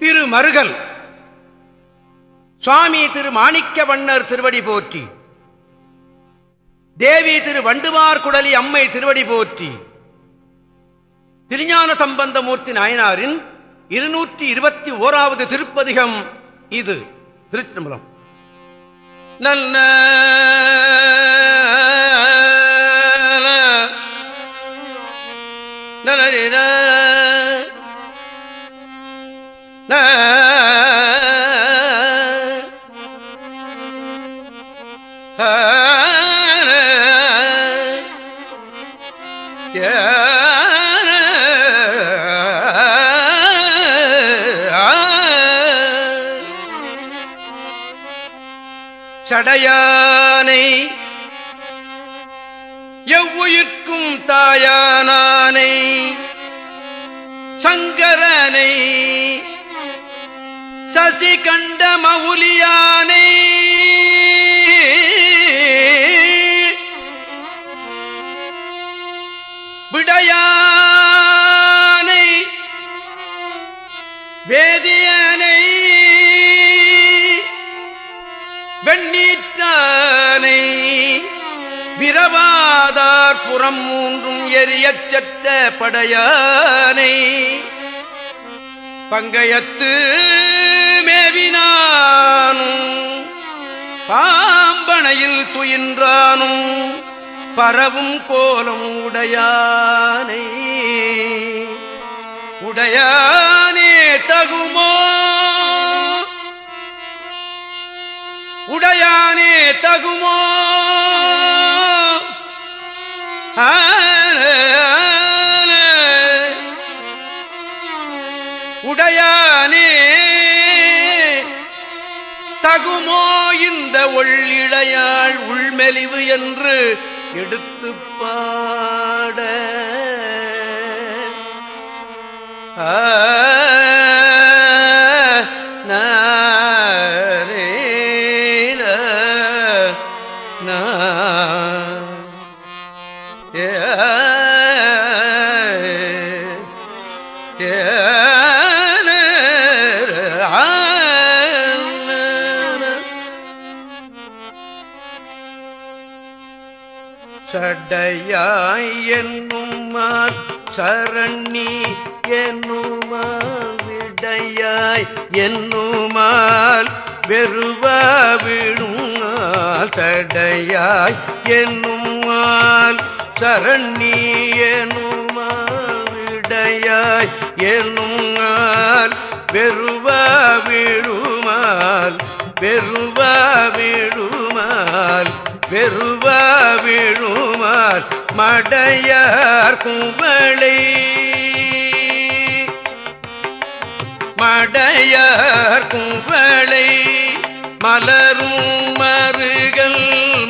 திரு மருகல் சுவாமி திரு மாணிக்க வண்ணர் திருவடி போற்றி. தேவி திரு வண்டுமார் குடலி அம்மை திருவடி போற்றி. திருஞான சம்பந்தமூர்த்தி நாயனாரின் இருநூற்றி இருபத்தி ஓராவது திருப்பதிகம் இது. திருச்சிதம்பரம் நல்ல நலரின சடையானை எவ்வுயிர்க்கும் தாயானானை சங்கரனை சசி கண்ட மவுலியானை. விடையானை வேதியானை வெண்ணீற்றானை விரவாதார் புறம் மூன்றும் எரியச்சற்ற படையானை பங்கயத்து ஏவினானும் பாம்பனையில் துயின்றானும் பரவும் கோலம் உடையானை. உடையானே தகுமோ? உடையானே தகுமோ? ஆ தகுமோ இந்த ஒள்ளிழையாள் உள்மெலிவு என்று எடுத்து பாட. ஆ, சடையாய் என்னுமால் சரண்ணி என்னுமால் விடையாய் என்னுமால் வெறுவா விடுங்கால் சடையாய் என்னுமால் சரணி என்னுமால் விடையாய் என்னுமால் வெறுவா விடுமால் வெறுவா விடுமால் பெருவ விழுமால் மடையார் குவளை மடையார் குவளை மலரும் மருகள்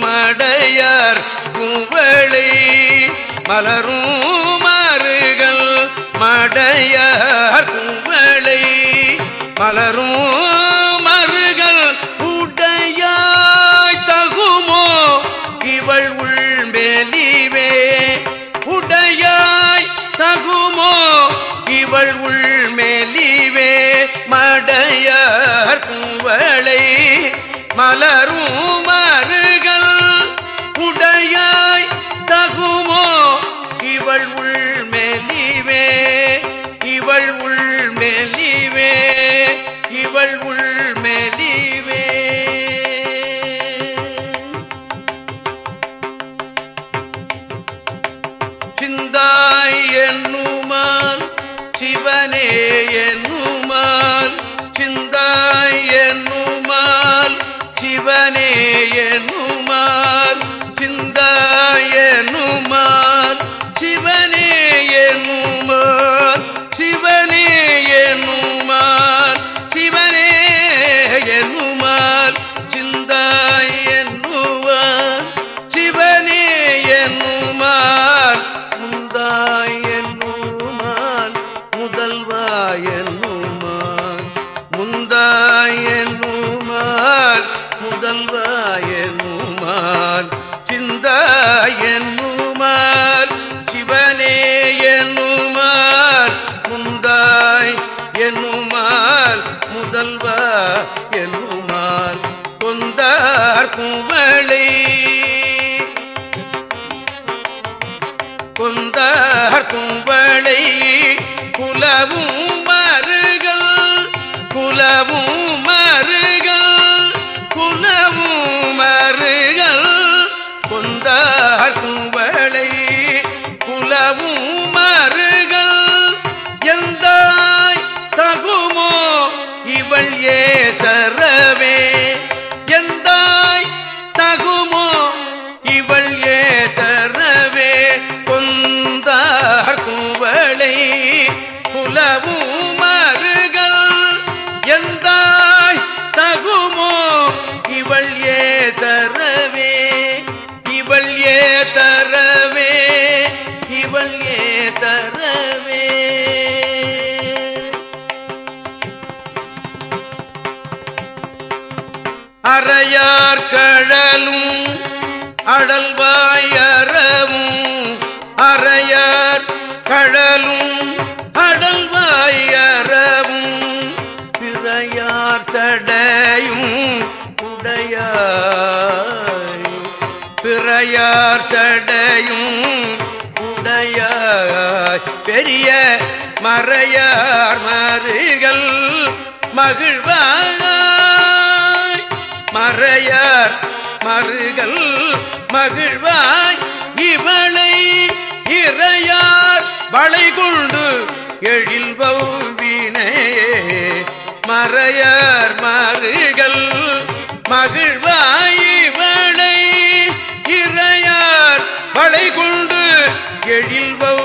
மடையார் குவளை மலரும் மருகள் மடையார் குவளை மலரும் மடையார் குவளை மலரும் மருகள் உடையாய் தகுமோ? இவள் உள் மெலிவே இவள் உள் மெலிவே இவள் உள் மெலிவே சிந்தாய் என்னுமான் சிவனேயே முதல்வ என்னுமால் கொந்தார் அடல்வாயறவும் அறையர் கடலும் அடல்வாயறவும் பிறையார் சடையும் உடையாய். பிறையார் சடையும் உடையாய். பெரிய மறையார் மறுகள் மகிழ்வாய் மறையார் மறுகள் மகிழ்வாய். இவளை இறையார் வளை கொண்டு எழில்பவினே மறையார் மருகள் மகிழ்வாய். இவளை இறையார் வளை கொண்டு எழில்பவினையே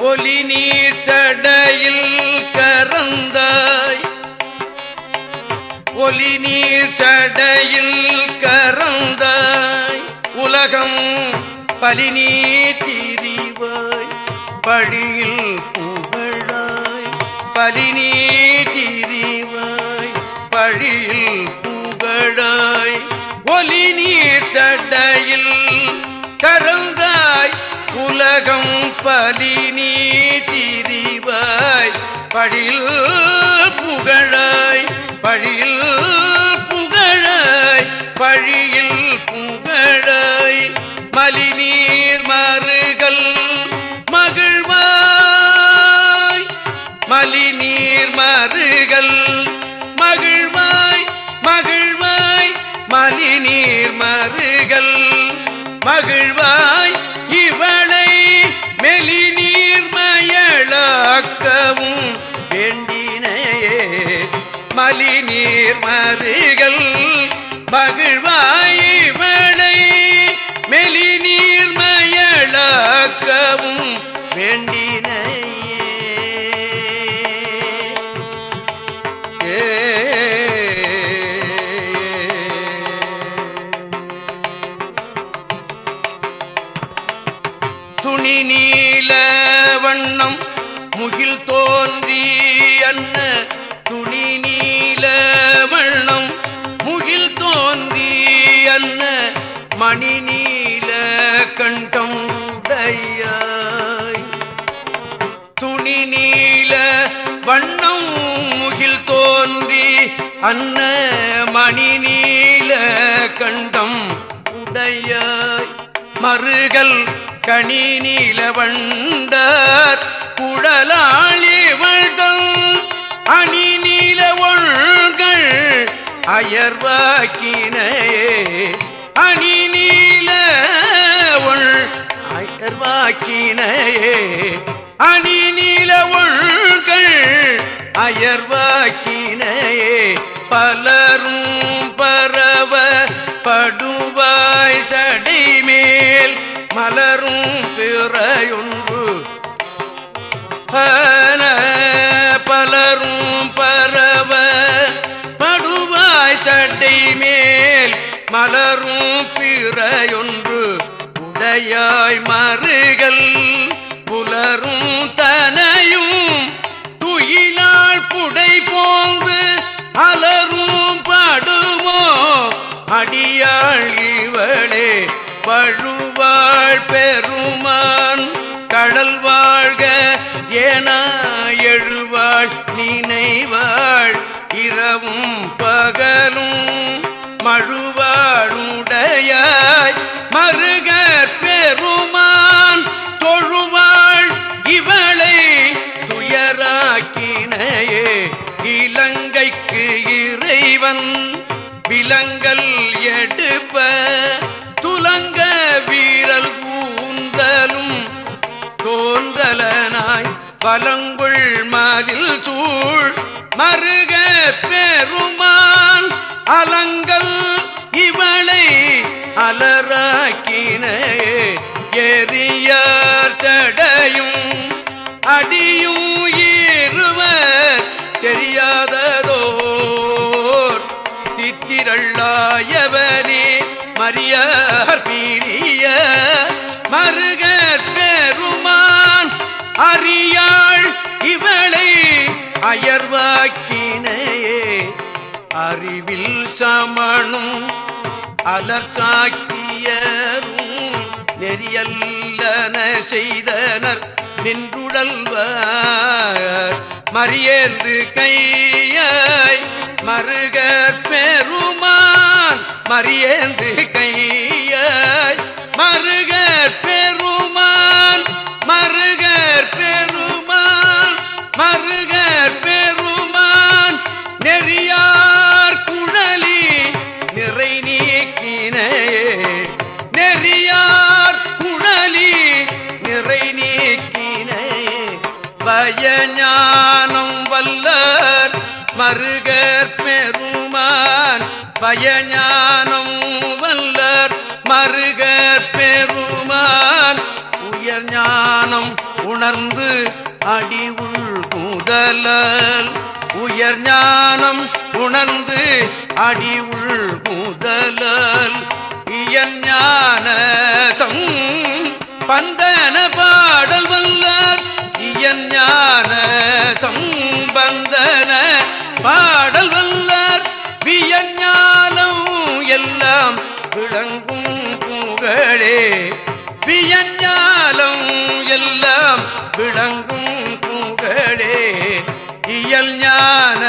ஒலி நீர் சடையில் கறந்தாய். ஒலி நீர் சடையில் கறந்தாய். உலகம் பலினீ திரிவாய். பழியில் புகழாய். பலினீ திரிவாய். பழியில் புகழாய். ஒலி நீர் சடையில் கறந்தாய். உலகம் பலி நீ திரிவாய். பழியில் புகழாய் பழியில் புகழாய் பழியில் புகழாய். மலிநீர் மறுகள் மகிழ்வாய். மலிநீர் மறுகள் மகிழ்வாய் மகிழ்வாய். மலிநீர் மறுகள் மகிழ்வாய். மலிநீர் மருகள் மகிழ்வாய் இவளை மணி நீல கண்டம் உடையாய். துணி நீல வண்ணம் முகில் தோன்றி அன்ன மணி நீல கண்டம் உடையாய். மறுகள் கனி நீல வண்டார் குழலாளி வழ்தல் அணி நீல ஒழ்கள் அயர்வாக்கினே அணி நீல அயர்வாக்கினையே அணி நீல உள்கள் அயர்வாக்கினையே பலரும் பரவ படுவாய் சடைமேல் மலரும் பிறையொன்று திரையொன்று உடையாய் மறுகள் புலரும் தனையும் துயிலாள் புடை போந்து அலரும் படுமோ? அடியாள் இவளே பழுவாள் பெருமான் கடல் வாழ்க ஏனா எழுவாள் நினைவாள் மருகற் பெருமான் தொழுவாள் இவளை துயராக்கினையே. இலங்கைக்கு இறைவன் விலங்கல் எடுப்ப. துலங்க வீரல் கூந்தலும் தோன்றலனாய் பலங்குள் மதில் சூழ். மருக பெருமான் அலங்கல் இவளை அலராக்கினே எரியார் சடையும் அடியும் இருவர் தெரியாததோர். தித்திரள்ளாயவனே மரியார் பீரிய மருகர் பெருமான் அறியாள் இவளை அயர்வாக்கினையே. அறிவில் சமணும் அலர்ச்சாக்கியரும் நெறியல்லன செய்தனர். நின்றுடல்வார் மறியேந்து கையாய் மருகற் பெருமான் மறியேந்து கையாய் மறு ஞானம் உணர்ந்து அடி உள் முதலல் உயர் ஞானம் உணர்ந்து அடி உள் முதலல் இயன் ஞானதம் பந்தன பாடல் வல்லார். இயன் ஞானதம் பந்தன பாடல் வல்லார். வியஞானம் எல்லாம் விளங்கும் புகழே வியஞ்ஞாலம் எல்லாம் விளங்கும் புகழே இயல் ஞான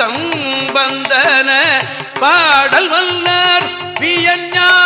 தம்பந்தன பாடல் வல்லார் வியஞாலம்